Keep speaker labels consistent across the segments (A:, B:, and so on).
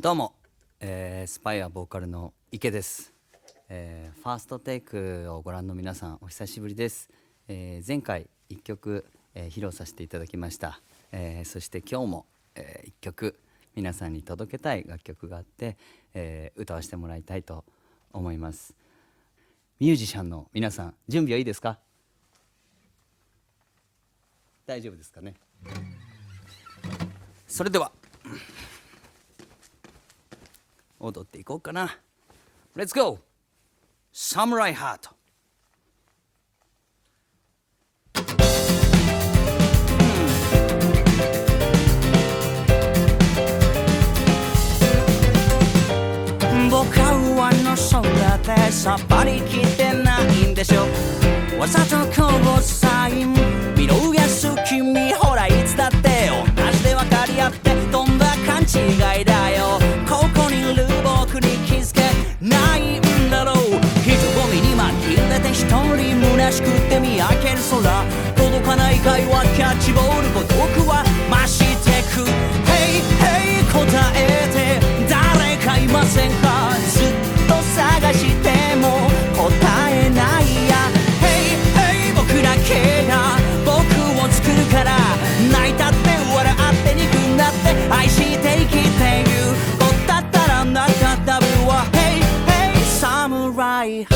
A: どうも、えースパイアボーカルの池です、えーファーストテイクをご覧の皆さんお久しぶりです、えー前回1曲、えー披露させていただきました、えーそして今日も、え1曲皆さんに届けたい楽曲があって、えー歌わせてもらいたいと思います。ミュージシャンの皆さん準備はいいですか？大丈夫ですかね？それでは踊っていこうかな。Let's go! サムライハート僕はの空でさっぱりきてないんでしょ。わざとて見上げる空届かない会話キャッチボール孤独は増してく。Hey hey 答えて誰かいませんか？ずっと探しても答えないや。Hey hey 僕だけが僕を作るから泣いたって笑って憎んだって愛して生きてゆくだったらなかった分は。Hey hey 侍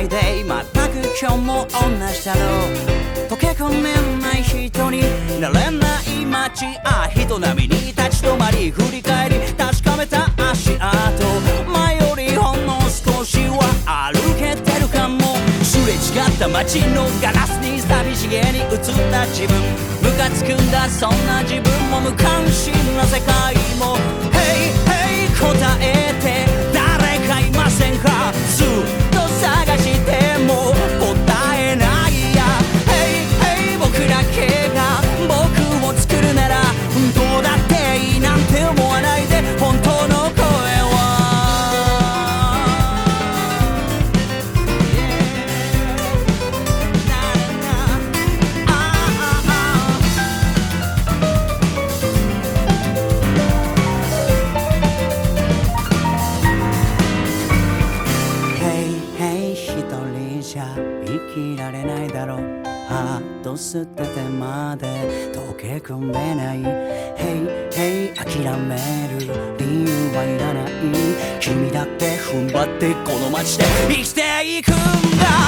A: Day by Day 全く今日も同じだろう。溶け込めない人になれない街あ人並みに立ち止まり振り返り確かめた足跡。前よりほんの少しは歩けてるかも。すれ違った街のガラスに寂しげに映った自分。ムカつくんだそんな自分も無関心な世界も。Hey hey 答えて。一人じゃ生きられないだろう。ハート捨ててまで溶け込めない。Hey hey 諦める理由はいらない。君だって踏ん張ってこの街で生きていくんだ。